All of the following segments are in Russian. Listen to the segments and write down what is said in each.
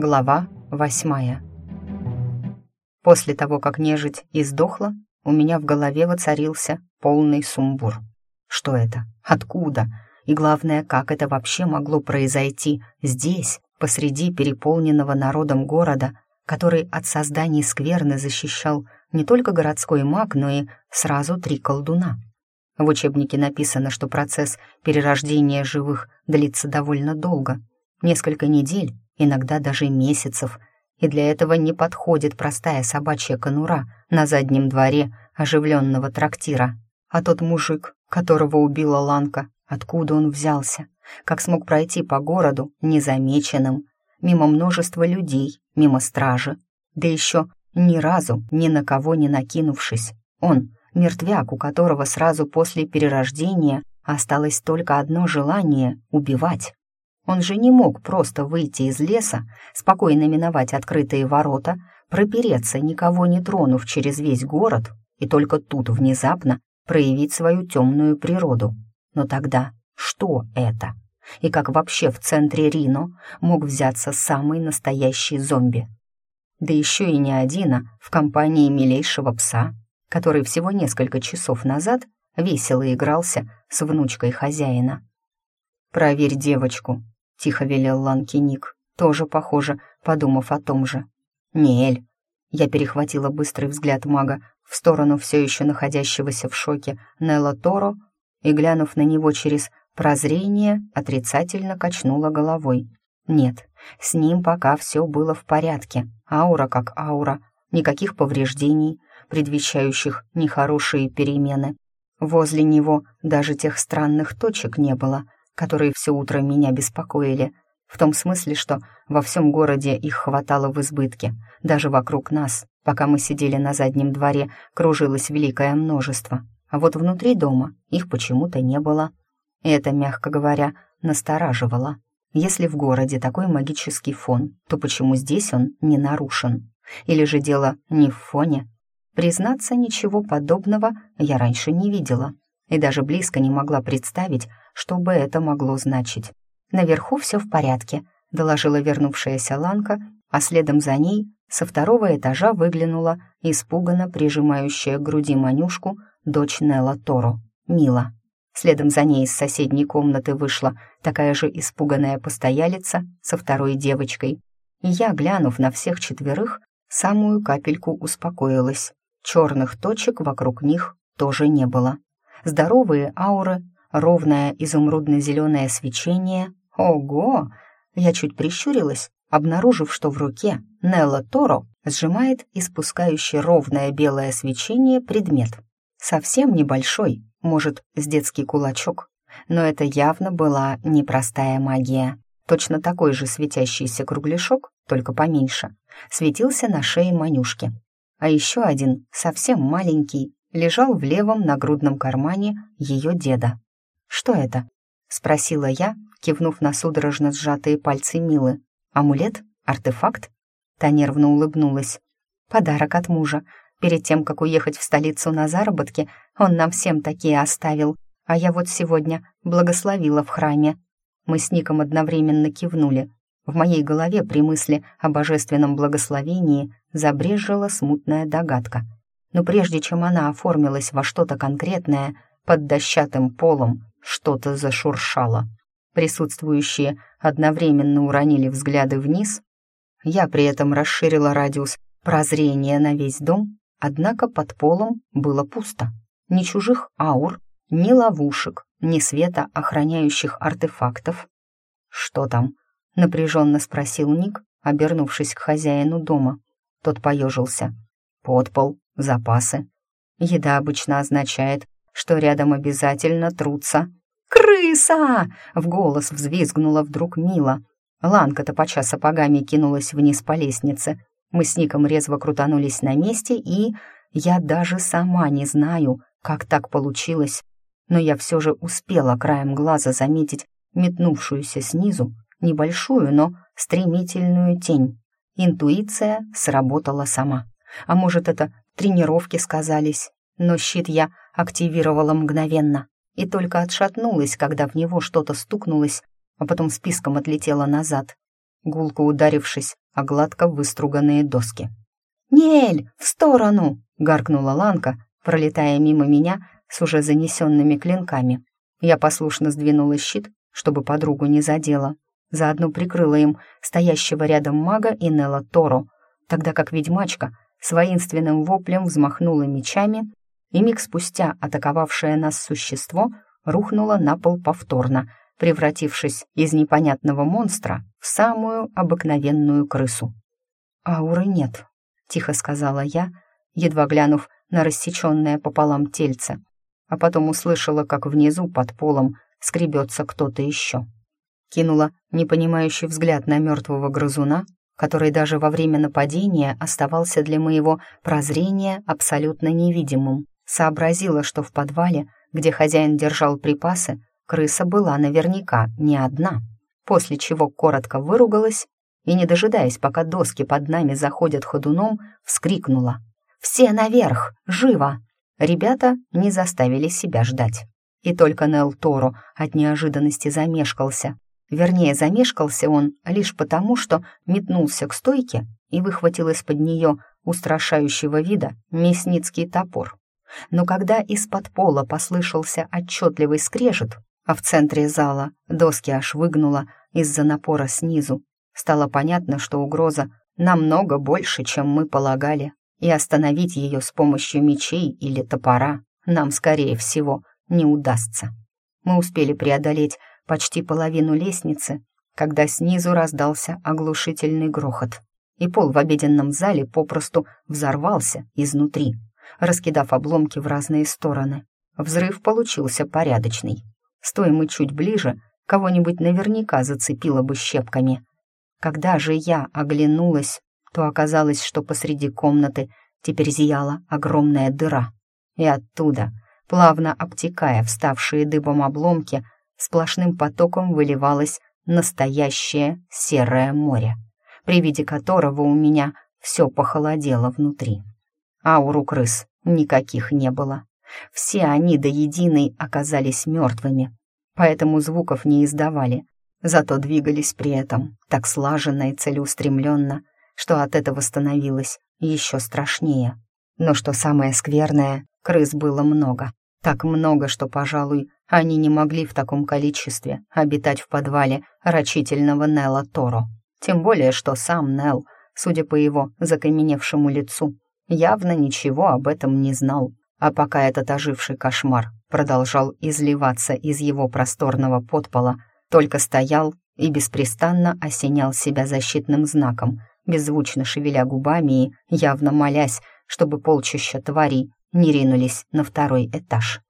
Глава восьмая. После того, как нежить издохла, у меня в голове воцарился полный сумбур. Что это? Откуда? И главное, как это вообще могло произойти здесь, посреди переполненного народом города, который от созданий скверны защищал не только городской маг, но и сразу три колдуна. В учебнике написано, что процесс перерождения живых длится довольно долго, несколько недель, иногда даже месяцев, и для этого не подходит простая собачья конура на заднем дворе оживленного трактира. А тот мужик, которого убила Ланка, откуда он взялся, как смог пройти по городу незамеченным, мимо множества людей, мимо стражи, да еще ни разу ни на кого не накинувшись. Он, мертвяк, у которого сразу после перерождения осталось только одно желание — убивать. Он же не мог просто выйти из леса, спокойно миновать открытые ворота, пропереться, никого не тронув через весь город, и только тут внезапно проявить свою темную природу. Но тогда что это? И как вообще в центре Рино мог взяться самый настоящий зомби? Да еще и не один, а в компании милейшего пса, который всего несколько часов назад весело игрался с внучкой хозяина. «Проверь девочку», — тихо велел Ланки Ник, тоже, похоже, подумав о том же. «Неэль». Я перехватила быстрый взгляд мага в сторону все еще находящегося в шоке Нелла Торо и, глянув на него через прозрение, отрицательно качнула головой. Нет, с ним пока все было в порядке. Аура как аура, никаких повреждений, предвещающих нехорошие перемены. Возле него даже тех странных точек не было — которые все утро меня беспокоили, в том смысле, что во всем городе их хватало в избытке, даже вокруг нас, пока мы сидели на заднем дворе, кружилось великое множество, а вот внутри дома их почему-то не было. Это, мягко говоря, настораживало. Если в городе такой магический фон, то почему здесь он не нарушен? Или же дело не в фоне? Признаться, ничего подобного я раньше не видела и даже близко не могла представить, что бы это могло значить. «Наверху все в порядке», — доложила вернувшаяся Ланка, а следом за ней со второго этажа выглянула испуганно прижимающая к груди Манюшку дочь Нелла Торо, Мила. Следом за ней из соседней комнаты вышла такая же испуганная постоялица со второй девочкой. И я, глянув на всех четверых, самую капельку успокоилась. Черных точек вокруг них тоже не было. Здоровые ауры ровное изумрудно-зеленое свечение. Ого! Я чуть прищурилась, обнаружив, что в руке Нелла Торо сжимает испускающий ровное белое свечение предмет. Совсем небольшой, может, с детский кулачок, но это явно была непростая магия. Точно такой же светящийся кругляшок, только поменьше, светился на шее Манюшки. А еще один, совсем маленький, лежал в левом нагрудном кармане ее деда. «Что это?» — спросила я, кивнув на судорожно сжатые пальцы Милы. «Амулет? Артефакт?» Та нервно улыбнулась. «Подарок от мужа. Перед тем, как уехать в столицу на заработки, он нам всем такие оставил, а я вот сегодня благословила в храме». Мы с Ником одновременно кивнули. В моей голове при мысли о божественном благословении забрежила смутная догадка. Но прежде чем она оформилась во что-то конкретное, под дощатым полом что-то зашуршало. Присутствующие одновременно уронили взгляды вниз. Я при этом расширила радиус прозрения на весь дом, однако под полом было пусто. Ни чужих аур, ни ловушек, ни света охраняющих артефактов. «Что там?» — напряженно спросил Ник, обернувшись к хозяину дома. Тот поежился. «Подпол, запасы. Еда обычно означает, что рядом обязательно трутся «Крыса!» — в голос взвизгнула вдруг Мила. Ланка, топача сапогами, кинулась вниз по лестнице. Мы с Ником резво крутанулись на месте, и я даже сама не знаю, как так получилось. Но я все же успела краем глаза заметить метнувшуюся снизу небольшую, но стремительную тень. Интуиция сработала сама. А может, это тренировки сказались, но щит я активировала мгновенно и только отшатнулась, когда в него что-то стукнулось, а потом списком отлетела назад. гулко ударившись о гладко выструганные доски. «Нель, в сторону!» — гаркнула Ланка, пролетая мимо меня с уже занесенными клинками. Я послушно сдвинула щит, чтобы подругу не задела. Заодно прикрыла им стоящего рядом мага и Нелла Торо, тогда как ведьмачка с воинственным воплем взмахнула мечами, и миг спустя атаковавшее нас существо рухнуло на пол повторно, превратившись из непонятного монстра в самую обыкновенную крысу. «Ауры нет», — тихо сказала я, едва глянув на рассеченное пополам тельце, а потом услышала, как внизу под полом скребется кто-то еще. Кинула непонимающий взгляд на мертвого грызуна, который даже во время нападения оставался для моего прозрения абсолютно невидимым. Сообразила, что в подвале, где хозяин держал припасы, крыса была наверняка не одна, после чего коротко выругалась и, не дожидаясь, пока доски под нами заходят ходуном, вскрикнула. «Все наверх! Живо!» Ребята не заставили себя ждать. И только Нел Торо от неожиданности замешкался. Вернее, замешкался он лишь потому, что метнулся к стойке и выхватил из-под нее устрашающего вида мясницкий топор. Но когда из-под пола послышался отчетливый скрежет, а в центре зала доски аж выгнуло из-за напора снизу, стало понятно, что угроза намного больше, чем мы полагали, и остановить ее с помощью мечей или топора нам, скорее всего, не удастся. Мы успели преодолеть почти половину лестницы, когда снизу раздался оглушительный грохот, и пол в обеденном зале попросту взорвался изнутри, раскидав обломки в разные стороны. Взрыв получился порядочный. Стоя мы чуть ближе, кого-нибудь наверняка зацепило бы щепками. Когда же я оглянулась, то оказалось, что посреди комнаты теперь зияла огромная дыра, и оттуда, плавно обтекая вставшие дыбом обломки, сплошным потоком выливалось настоящее серое море, при виде которого у меня все похолодело внутри. Ауру крыс никаких не было. Все они до единой оказались мертвыми, поэтому звуков не издавали, зато двигались при этом так слаженно и целеустремленно, что от этого становилось еще страшнее. Но что самое скверное, крыс было много. Так много, что, пожалуй, они не могли в таком количестве обитать в подвале рачительного Нелла Торо. Тем более, что сам Нелл, судя по его закаменевшему лицу, явно ничего об этом не знал. А пока этот оживший кошмар продолжал изливаться из его просторного подпола, только стоял и беспрестанно осенял себя защитным знаком, беззвучно шевеля губами и явно молясь, чтобы полчища тварей не ринулись на второй этаж.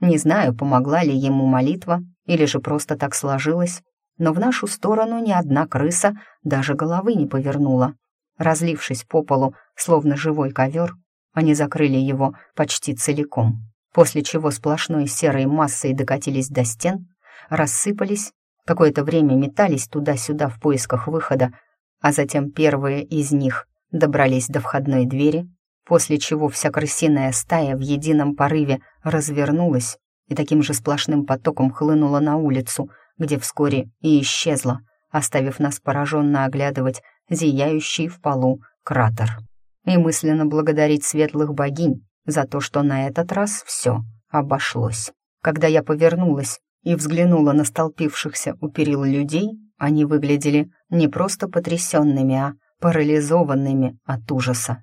Не знаю, помогла ли ему молитва или же просто так сложилось, но в нашу сторону ни одна крыса даже головы не повернула. Разлившись по полу, словно живой ковер, они закрыли его почти целиком, после чего сплошной серой массой докатились до стен, рассыпались, какое-то время метались туда-сюда в поисках выхода, а затем первые из них добрались до входной двери после чего вся крысиная стая в едином порыве развернулась и таким же сплошным потоком хлынула на улицу, где вскоре и исчезла, оставив нас пораженно оглядывать зияющий в полу кратер. И мысленно благодарить светлых богинь за то, что на этот раз все обошлось. Когда я повернулась и взглянула на столпившихся у перил людей, они выглядели не просто потрясенными, а парализованными от ужаса.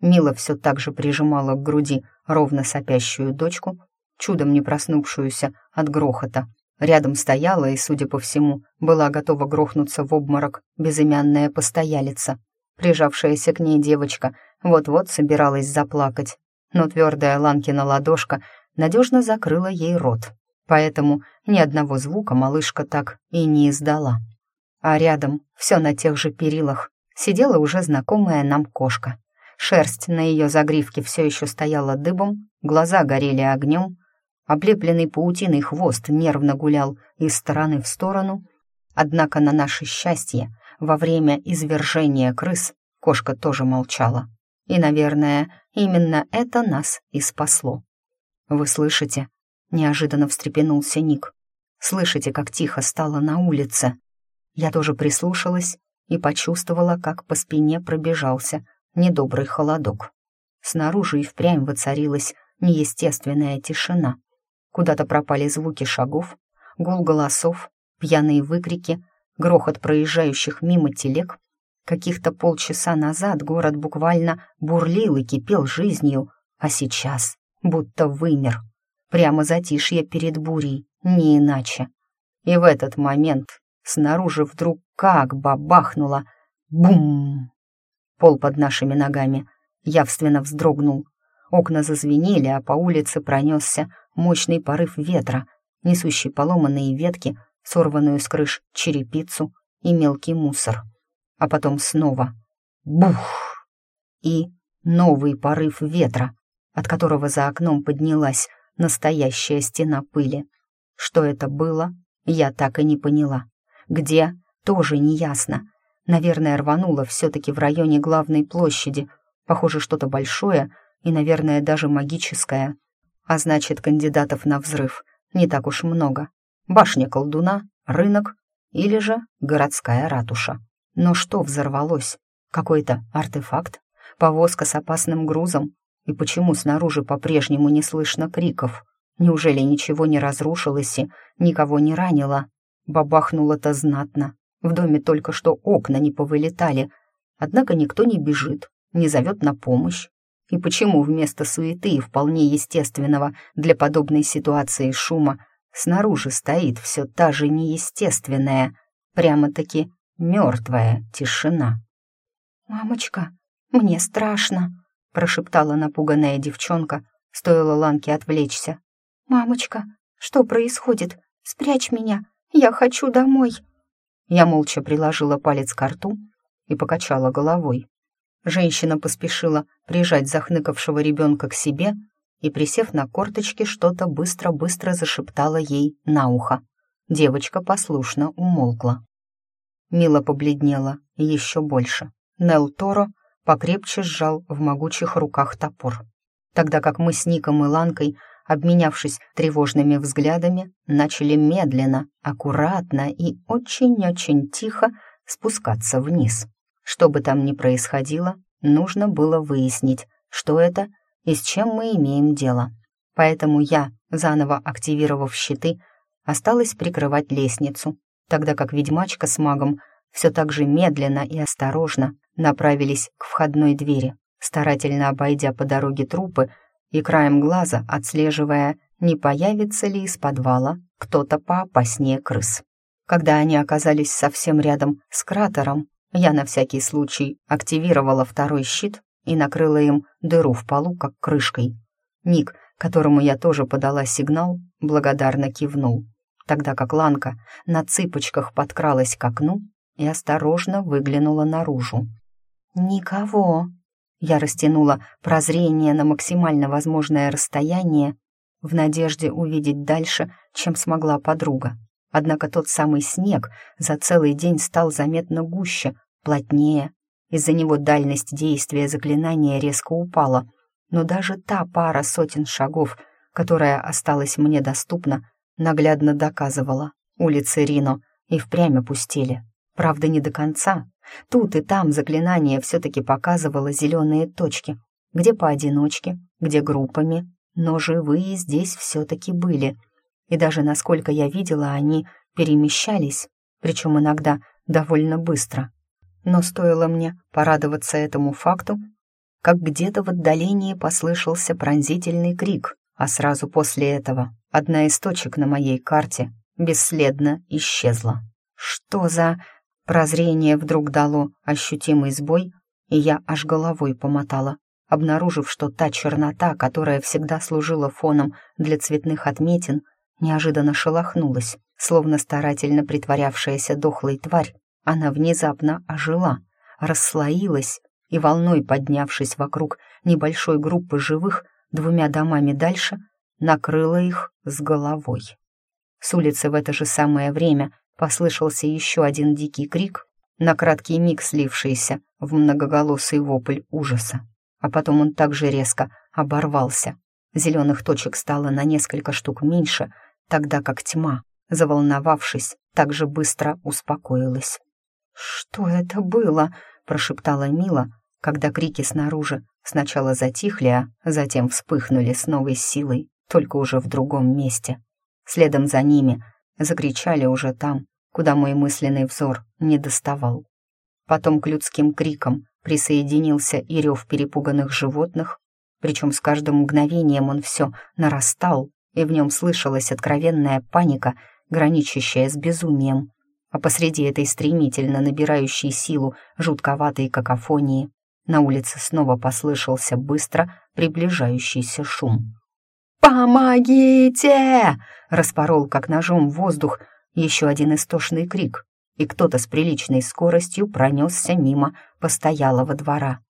Мила все так же прижимала к груди ровно сопящую дочку, чудом не проснувшуюся от грохота. Рядом стояла и, судя по всему, была готова грохнуться в обморок безымянная постоялица. Прижавшаяся к ней девочка вот-вот собиралась заплакать, но твердая Ланкина ладошка надежно закрыла ей рот, поэтому ни одного звука малышка так и не издала. А рядом, все на тех же перилах, сидела уже знакомая нам кошка. Шерсть на ее загривке все еще стояла дыбом, глаза горели огнем, облепленный паутиной хвост нервно гулял из стороны в сторону. Однако на наше счастье во время извержения крыс кошка тоже молчала. И, наверное, именно это нас и спасло. «Вы слышите?» — неожиданно встрепенулся Ник. «Слышите, как тихо стало на улице?» Я тоже прислушалась и почувствовала, как по спине пробежался недобрый холодок. Снаружи и впрямь воцарилась неестественная тишина. Куда-то пропали звуки шагов, гул голосов, пьяные выкрики, грохот проезжающих мимо телег. Каких-то полчаса назад город буквально бурлил и кипел жизнью, а сейчас будто вымер. Прямо затишье перед бурей, не иначе. И в этот момент снаружи вдруг как бабахнуло. Бум! Пол под нашими ногами явственно вздрогнул. Окна зазвенели, а по улице пронесся мощный порыв ветра, несущий поломанные ветки, сорванную с крыш черепицу и мелкий мусор. А потом снова бух! И новый порыв ветра, от которого за окном поднялась настоящая стена пыли. Что это было, я так и не поняла. Где, тоже не ясно. Наверное, рвануло все-таки в районе главной площади. Похоже, что-то большое и, наверное, даже магическое. А значит, кандидатов на взрыв не так уж много. Башня колдуна, рынок или же городская ратуша. Но что взорвалось? Какой-то артефакт? Повозка с опасным грузом? И почему снаружи по-прежнему не слышно криков? Неужели ничего не разрушилось и никого не ранило? Бабахнуло-то знатно. В доме только что окна не повылетали. Однако никто не бежит, не зовет на помощь. И почему вместо суеты и вполне естественного для подобной ситуации шума снаружи стоит все та же неестественная, прямо-таки мертвая тишина? «Мамочка, мне страшно», — прошептала напуганная девчонка, стоило Ланке отвлечься. «Мамочка, что происходит? Спрячь меня, я хочу домой!» Я молча приложила палец к рту и покачала головой. Женщина поспешила прижать захныкавшего ребенка к себе и, присев на корточки, что-то быстро-быстро зашептала ей на ухо. Девочка послушно умолкла. Мила побледнела еще больше. Нел Торо покрепче сжал в могучих руках топор, тогда как мы с Ником и Ланкой обменявшись тревожными взглядами, начали медленно, аккуратно и очень-очень тихо спускаться вниз. Что бы там ни происходило, нужно было выяснить, что это и с чем мы имеем дело. Поэтому я, заново активировав щиты, осталась прикрывать лестницу, тогда как ведьмачка с магом все так же медленно и осторожно направились к входной двери, старательно обойдя по дороге трупы, и краем глаза отслеживая, не появится ли из подвала кто-то поопаснее крыс. Когда они оказались совсем рядом с кратером, я на всякий случай активировала второй щит и накрыла им дыру в полу, как крышкой. Ник, которому я тоже подала сигнал, благодарно кивнул, тогда как Ланка на цыпочках подкралась к окну и осторожно выглянула наружу. «Никого», я растянула прозрение на максимально возможное расстояние в надежде увидеть дальше, чем смогла подруга. Однако тот самый снег за целый день стал заметно гуще, плотнее. Из-за него дальность действия заклинания резко упала, но даже та пара сотен шагов, которая осталась мне доступна, наглядно доказывала. Улицы Рино и впрямь опустили. Правда, не до конца, Тут и там заклинание все-таки показывало зеленые точки, где поодиночке, где группами, но живые здесь все-таки были. И даже, насколько я видела, они перемещались, причем иногда довольно быстро. Но стоило мне порадоваться этому факту, как где-то в отдалении послышался пронзительный крик, а сразу после этого одна из точек на моей карте бесследно исчезла. «Что за...» Прозрение вдруг дало ощутимый сбой, и я аж головой помотала, обнаружив, что та чернота, которая всегда служила фоном для цветных отметин, неожиданно шелохнулась, словно старательно притворявшаяся дохлой тварь. Она внезапно ожила, расслоилась и, волной поднявшись вокруг небольшой группы живых двумя домами дальше, накрыла их с головой. С улицы в это же самое время Послышался еще один дикий крик, на краткий миг слившийся в многоголосый вопль ужаса. А потом он также резко оборвался. Зеленых точек стало на несколько штук меньше, тогда как тьма, заволновавшись, так же быстро успокоилась. «Что это было?» — прошептала Мила, когда крики снаружи сначала затихли, а затем вспыхнули с новой силой, только уже в другом месте. Следом за ними закричали уже там, куда мой мысленный взор не доставал. Потом к людским крикам присоединился и рев перепуганных животных, причем с каждым мгновением он все нарастал, и в нем слышалась откровенная паника, граничащая с безумием. А посреди этой стремительно набирающей силу жутковатой какофонии на улице снова послышался быстро приближающийся шум. «Помогите!» — распорол, как ножом, воздух еще один истошный крик, и кто-то с приличной скоростью пронесся мимо постоялого двора.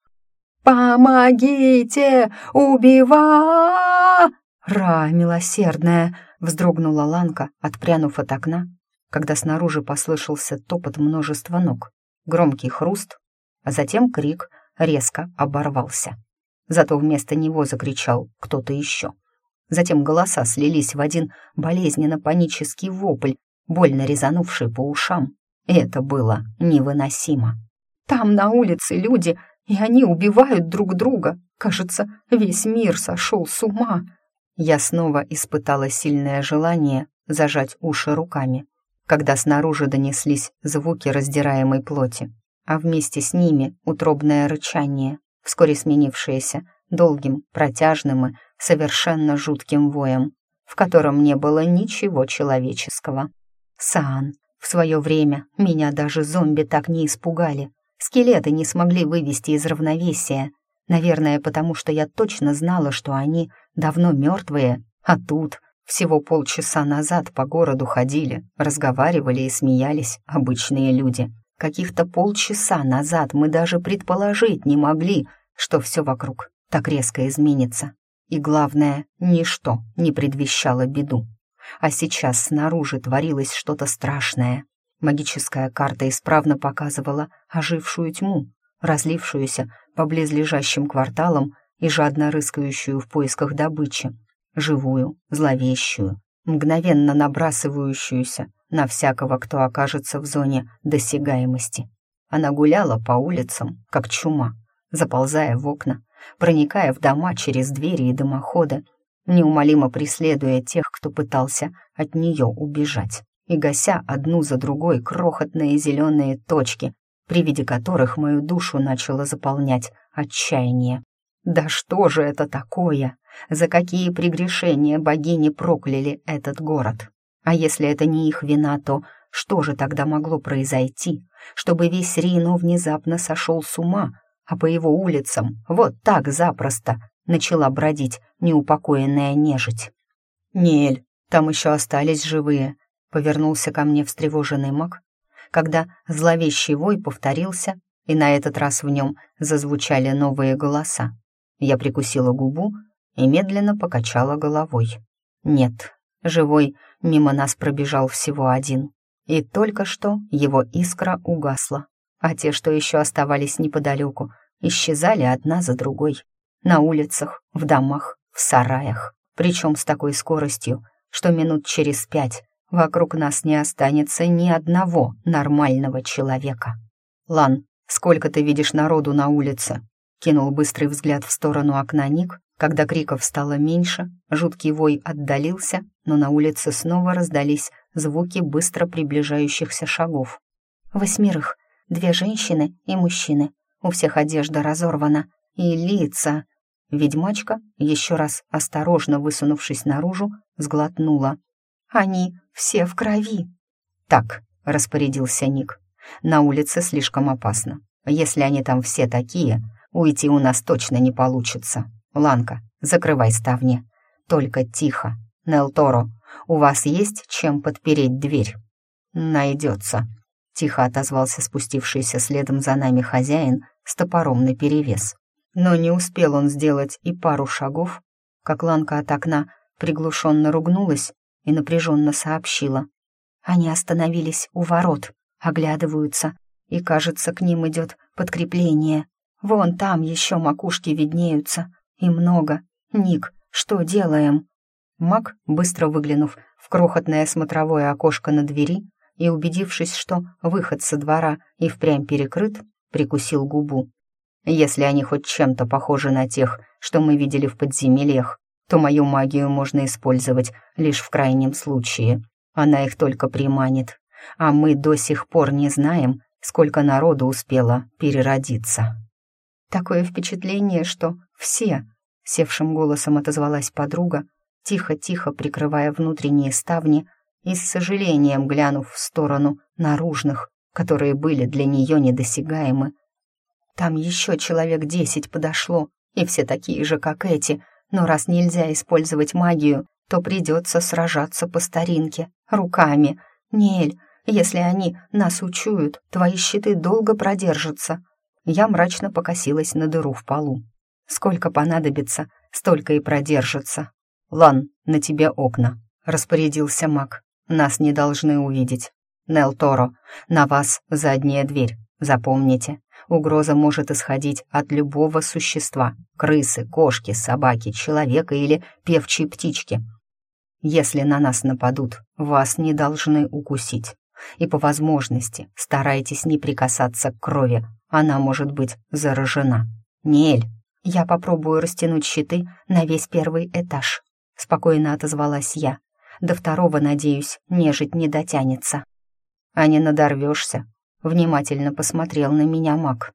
«Помогите! Убива!» «Ра, милосердная!» — вздрогнула Ланка, отпрянув от окна, когда снаружи послышался топот множества ног, громкий хруст, а затем крик резко оборвался. Зато вместо него закричал кто-то еще. Затем голоса слились в один болезненно-панический вопль, больно резанувший по ушам. Это было невыносимо. «Там на улице люди и они убивают друг друга. Кажется, весь мир сошел с ума. Я снова испытала сильное желание зажать уши руками, когда снаружи донеслись звуки раздираемой плоти, а вместе с ними утробное рычание, вскоре сменившееся долгим, протяжным и совершенно жутким воем, в котором не было ничего человеческого. Сан, в свое время меня даже зомби так не испугали, Скелеты не смогли вывести из равновесия. Наверное, потому что я точно знала, что они давно мертвые, а тут всего полчаса назад по городу ходили, разговаривали и смеялись обычные люди. Каких-то полчаса назад мы даже предположить не могли, что все вокруг так резко изменится. И главное, ничто не предвещало беду. А сейчас снаружи творилось что-то страшное. Магическая карта исправно показывала ожившую тьму, разлившуюся по близлежащим кварталам и жадно рыскающую в поисках добычи, живую, зловещую, мгновенно набрасывающуюся на всякого, кто окажется в зоне досягаемости. Она гуляла по улицам, как чума, заползая в окна, проникая в дома через двери и дымоходы, неумолимо преследуя тех, кто пытался от нее убежать и гася одну за другой крохотные зеленые точки, при виде которых мою душу начало заполнять отчаяние. Да что же это такое? За какие прегрешения богини прокляли этот город? А если это не их вина, то что же тогда могло произойти, чтобы весь Рино внезапно сошел с ума, а по его улицам вот так запросто начала бродить неупокоенная нежить? Нель, там еще остались живые, Повернулся ко мне встревоженный маг, когда зловещий вой повторился, и на этот раз в нем зазвучали новые голоса. Я прикусила губу и медленно покачала головой. Нет, живой мимо нас пробежал всего один. И только что его искра угасла, а те, что еще оставались неподалеку, исчезали одна за другой. На улицах, в домах, в сараях. Причем с такой скоростью, что минут через пять вокруг нас не останется ни одного нормального человека. «Лан, сколько ты видишь народу на улице?» Кинул быстрый взгляд в сторону окна Ник, когда криков стало меньше, жуткий вой отдалился, но на улице снова раздались звуки быстро приближающихся шагов. «Восьмерых, две женщины и мужчины, у всех одежда разорвана, и лица...» Ведьмачка, еще раз осторожно высунувшись наружу, сглотнула. Они все в крови. Так, распорядился Ник. На улице слишком опасно. Если они там все такие, уйти у нас точно не получится. Ланка, закрывай ставни. Только тихо. Нелторо, у вас есть чем подпереть дверь? Найдется. Тихо отозвался спустившийся следом за нами хозяин с топором наперевес. Но не успел он сделать и пару шагов, как Ланка от окна приглушенно ругнулась и напряженно сообщила. Они остановились у ворот, оглядываются, и, кажется, к ним идет подкрепление. Вон там еще макушки виднеются, и много. Ник, что делаем? Мак, быстро выглянув в крохотное смотровое окошко на двери, и, убедившись, что выход со двора и впрямь перекрыт, прикусил губу. Если они хоть чем-то похожи на тех, что мы видели в подземельях, то мою магию можно использовать лишь в крайнем случае. Она их только приманит. А мы до сих пор не знаем, сколько народу успело переродиться. Такое впечатление, что все, севшим голосом отозвалась подруга, тихо-тихо прикрывая внутренние ставни и с сожалением глянув в сторону наружных, которые были для нее недосягаемы. Там еще человек десять подошло, и все такие же, как эти — но раз нельзя использовать магию, то придется сражаться по старинке, руками. Нель, если они нас учуют, твои щиты долго продержатся. Я мрачно покосилась на дыру в полу. Сколько понадобится, столько и продержится. Лан, на тебе окна, распорядился маг. Нас не должны увидеть. Нел Торо, на вас задняя дверь. Запомните, Угроза может исходить от любого существа — крысы, кошки, собаки, человека или певчей птички. Если на нас нападут, вас не должны укусить. И по возможности старайтесь не прикасаться к крови, она может быть заражена. Нель, я попробую растянуть щиты на весь первый этаж. Спокойно отозвалась я. До второго, надеюсь, нежить не дотянется. А не надорвешься, Внимательно посмотрел на меня маг.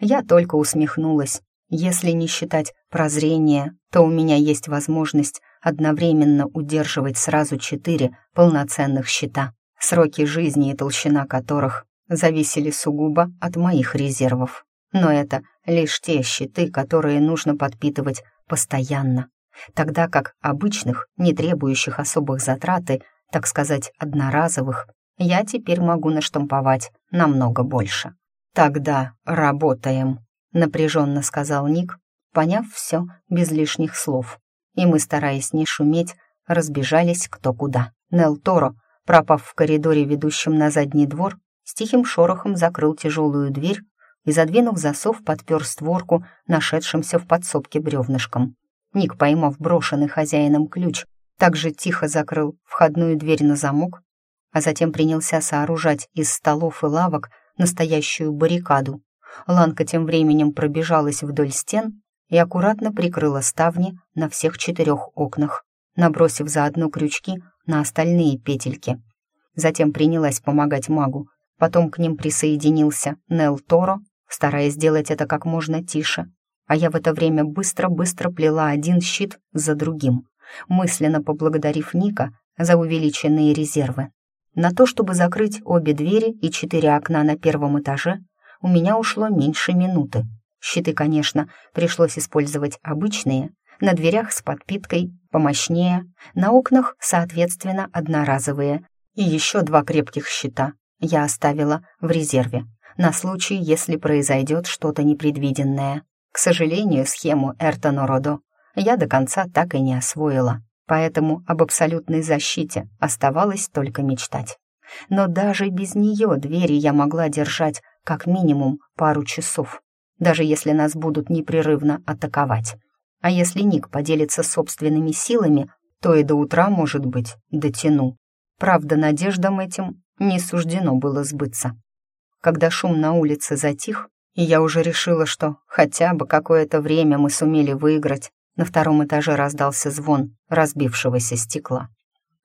Я только усмехнулась. Если не считать прозрения, то у меня есть возможность одновременно удерживать сразу четыре полноценных щита, сроки жизни и толщина которых зависели сугубо от моих резервов. Но это лишь те щиты, которые нужно подпитывать постоянно, тогда как обычных, не требующих особых затраты, так сказать, одноразовых, я теперь могу наштамповать намного больше. «Тогда работаем», — напряженно сказал Ник, поняв все без лишних слов. И мы, стараясь не шуметь, разбежались кто куда. Нел Торо, пропав в коридоре, ведущем на задний двор, с тихим шорохом закрыл тяжелую дверь и, задвинув засов, подпер створку, нашедшимся в подсобке бревнышком. Ник, поймав брошенный хозяином ключ, также тихо закрыл входную дверь на замок а затем принялся сооружать из столов и лавок настоящую баррикаду. Ланка тем временем пробежалась вдоль стен и аккуратно прикрыла ставни на всех четырех окнах, набросив заодно крючки на остальные петельки. Затем принялась помогать магу. Потом к ним присоединился Нел Торо, стараясь сделать это как можно тише. А я в это время быстро-быстро плела один щит за другим, мысленно поблагодарив Ника за увеличенные резервы. На то, чтобы закрыть обе двери и четыре окна на первом этаже, у меня ушло меньше минуты. Щиты, конечно, пришлось использовать обычные, на дверях с подпиткой помощнее, на окнах, соответственно, одноразовые. И еще два крепких щита я оставила в резерве, на случай, если произойдет что-то непредвиденное. К сожалению, схему Эртоно Родо я до конца так и не освоила поэтому об абсолютной защите оставалось только мечтать. Но даже без нее двери я могла держать как минимум пару часов, даже если нас будут непрерывно атаковать. А если Ник поделится собственными силами, то и до утра, может быть, дотяну. Правда, надеждам этим не суждено было сбыться. Когда шум на улице затих, и я уже решила, что хотя бы какое-то время мы сумели выиграть, на втором этаже раздался звон разбившегося стекла.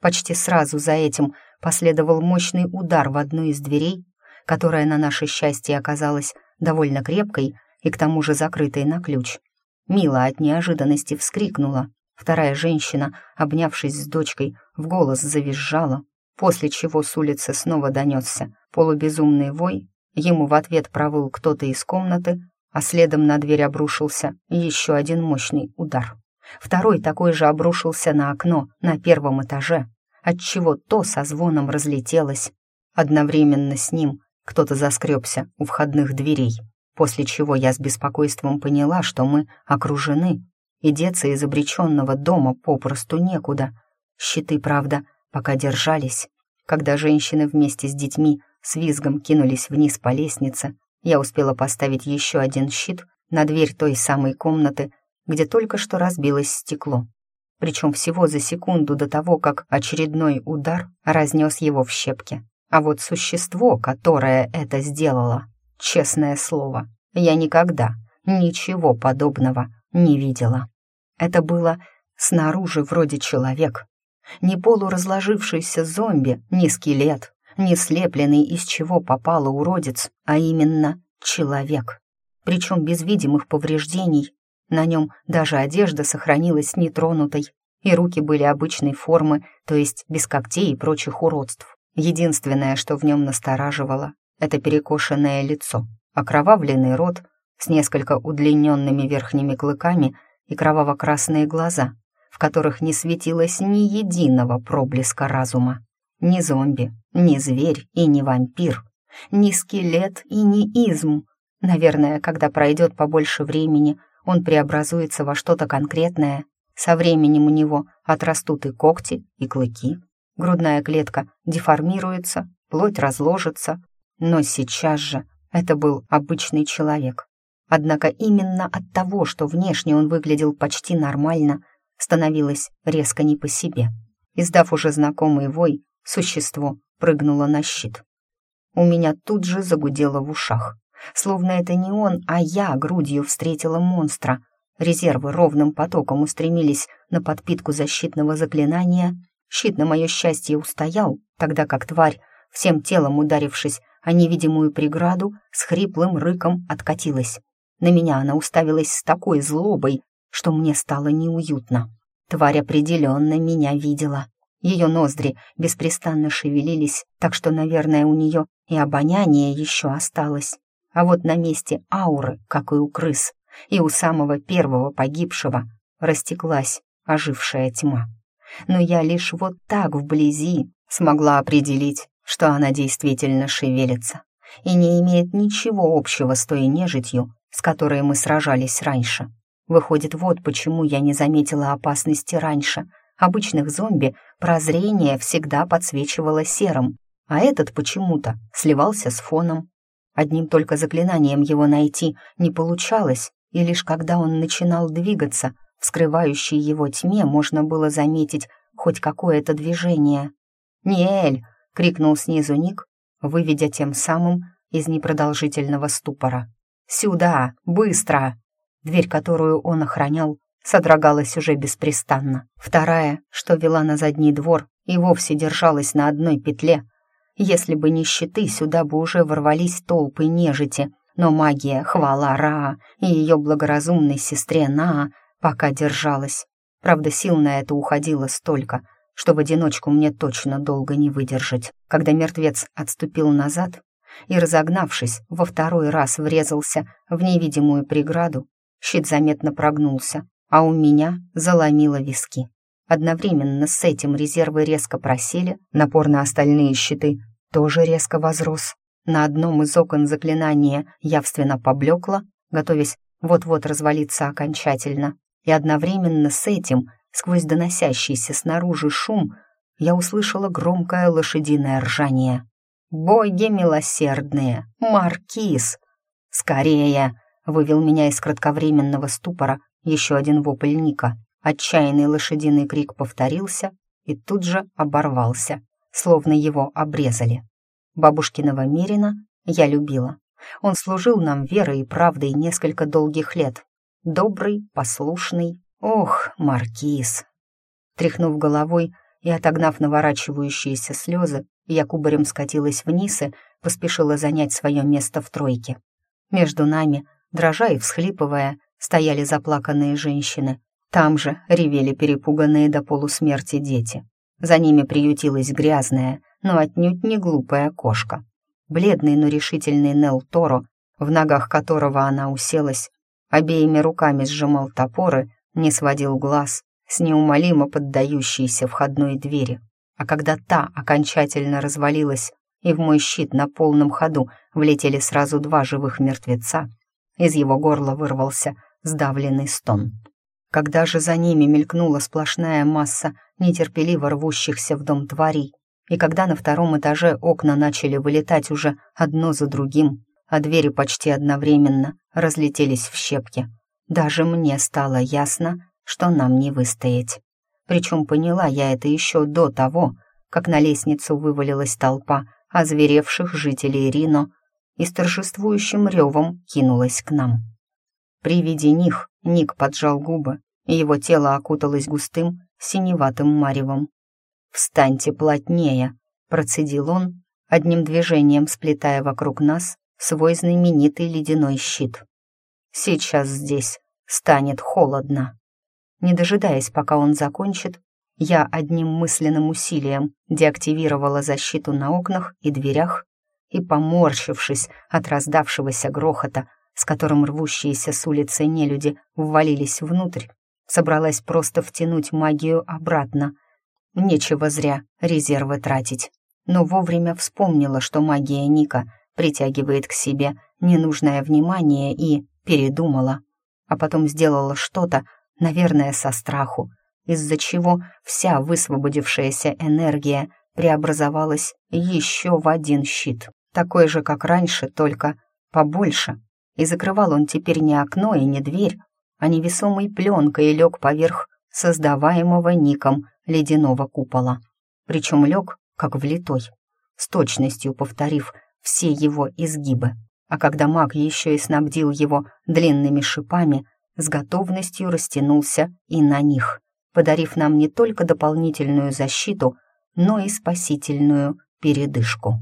Почти сразу за этим последовал мощный удар в одну из дверей, которая на наше счастье оказалась довольно крепкой и к тому же закрытой на ключ. Мила от неожиданности вскрикнула. Вторая женщина, обнявшись с дочкой, в голос завизжала, после чего с улицы снова донесся полубезумный вой, ему в ответ провыл кто-то из комнаты, а следом на дверь обрушился еще один мощный удар. Второй такой же обрушился на окно на первом этаже, отчего то со звоном разлетелось. Одновременно с ним кто-то заскребся у входных дверей, после чего я с беспокойством поняла, что мы окружены, и деться из обреченного дома попросту некуда. Щиты, правда, пока держались. Когда женщины вместе с детьми с визгом кинулись вниз по лестнице, я успела поставить еще один щит на дверь той самой комнаты, где только что разбилось стекло. Причем всего за секунду до того, как очередной удар разнес его в щепки. А вот существо, которое это сделало, честное слово, я никогда ничего подобного не видела. Это было снаружи вроде человек, не полуразложившийся зомби, не скелет, не слепленный из чего попало уродец, а именно человек. Причем без видимых повреждений. На нем даже одежда сохранилась нетронутой, и руки были обычной формы, то есть без когтей и прочих уродств. Единственное, что в нем настораживало, это перекошенное лицо, окровавленный рот с несколько удлиненными верхними клыками и кроваво-красные глаза, в которых не светилось ни единого проблеска разума. Ни зомби, ни зверь и ни вампир, ни скелет и ни изм. Наверное, когда пройдет побольше времени, он преобразуется во что-то конкретное. Со временем у него отрастут и когти, и клыки. Грудная клетка деформируется, плоть разложится. Но сейчас же это был обычный человек. Однако именно от того, что внешне он выглядел почти нормально, становилось резко не по себе. Издав уже знакомый вой, существо прыгнуло на щит. У меня тут же загудело в ушах. Словно это не он, а я грудью встретила монстра. Резервы ровным потоком устремились на подпитку защитного заклинания. Щит на мое счастье устоял, тогда как тварь, всем телом ударившись о невидимую преграду, с хриплым рыком откатилась. На меня она уставилась с такой злобой, что мне стало неуютно. Тварь определенно меня видела. Ее ноздри беспрестанно шевелились, так что, наверное, у нее и обоняние еще осталось. А вот на месте ауры, как и у крыс, и у самого первого погибшего, растеклась ожившая тьма. Но я лишь вот так вблизи смогла определить, что она действительно шевелится и не имеет ничего общего с той нежитью, с которой мы сражались раньше. Выходит, вот почему я не заметила опасности раньше. Обычных зомби прозрение всегда подсвечивало серым, а этот почему-то сливался с фоном. Одним только заклинанием его найти не получалось, и лишь когда он начинал двигаться, в скрывающей его тьме можно было заметить хоть какое-то движение. «Ниэль!» — крикнул снизу Ник, выведя тем самым из непродолжительного ступора. «Сюда! Быстро!» Дверь, которую он охранял, содрогалась уже беспрестанно. Вторая, что вела на задний двор, и вовсе держалась на одной петле. Если бы не щиты, сюда бы уже ворвались толпы нежити, но магия, хвала Раа и ее благоразумной сестре Наа пока держалась. Правда, сил на это уходило столько, что в одиночку мне точно долго не выдержать. Когда мертвец отступил назад и, разогнавшись, во второй раз врезался в невидимую преграду, Щит заметно прогнулся, а у меня заломило виски. Одновременно с этим резервы резко просели, напор на остальные щиты тоже резко возрос. На одном из окон заклинания явственно поблекло, готовясь вот-вот развалиться окончательно. И одновременно с этим, сквозь доносящийся снаружи шум, я услышала громкое лошадиное ржание. «Боги милосердные! Маркиз! Скорее!» вывел меня из кратковременного ступора еще один вопль Ника. Отчаянный лошадиный крик повторился и тут же оборвался, словно его обрезали. Бабушкиного Мерина я любила. Он служил нам верой и правдой несколько долгих лет. Добрый, послушный. Ох, маркиз! Тряхнув головой и отогнав наворачивающиеся слезы, я кубарем скатилась вниз и поспешила занять свое место в тройке. Между нами дрожа и всхлипывая, стояли заплаканные женщины. Там же ревели перепуганные до полусмерти дети. За ними приютилась грязная, но отнюдь не глупая кошка. Бледный, но решительный Нел Торо, в ногах которого она уселась, обеими руками сжимал топоры, не сводил глаз с неумолимо поддающейся входной двери. А когда та окончательно развалилась, и в мой щит на полном ходу влетели сразу два живых мертвеца, из его горла вырвался сдавленный стон. Когда же за ними мелькнула сплошная масса нетерпеливо рвущихся в дом тварей, и когда на втором этаже окна начали вылетать уже одно за другим, а двери почти одновременно разлетелись в щепки, даже мне стало ясно, что нам не выстоять. Причем поняла я это еще до того, как на лестницу вывалилась толпа озверевших жителей Рино и с торжествующим ревом кинулась к нам. При виде них Ник поджал губы, и его тело окуталось густым синеватым маревом. «Встаньте плотнее», — процедил он, одним движением сплетая вокруг нас свой знаменитый ледяной щит. «Сейчас здесь станет холодно». Не дожидаясь, пока он закончит, я одним мысленным усилием деактивировала защиту на окнах и дверях и, поморщившись от раздавшегося грохота, с которым рвущиеся с улицы нелюди ввалились внутрь, собралась просто втянуть магию обратно. Нечего зря резервы тратить. Но вовремя вспомнила, что магия Ника притягивает к себе ненужное внимание и передумала. А потом сделала что-то, наверное, со страху, из-за чего вся высвободившаяся энергия преобразовалась еще в один щит, такой же, как раньше, только побольше. И закрывал он теперь не окно и не дверь, а невесомой пленкой лег поверх создаваемого ником ледяного купола. Причем лег, как влитой, с точностью повторив все его изгибы. А когда маг еще и снабдил его длинными шипами, с готовностью растянулся и на них, подарив нам не только дополнительную защиту, но и спасительную передышку.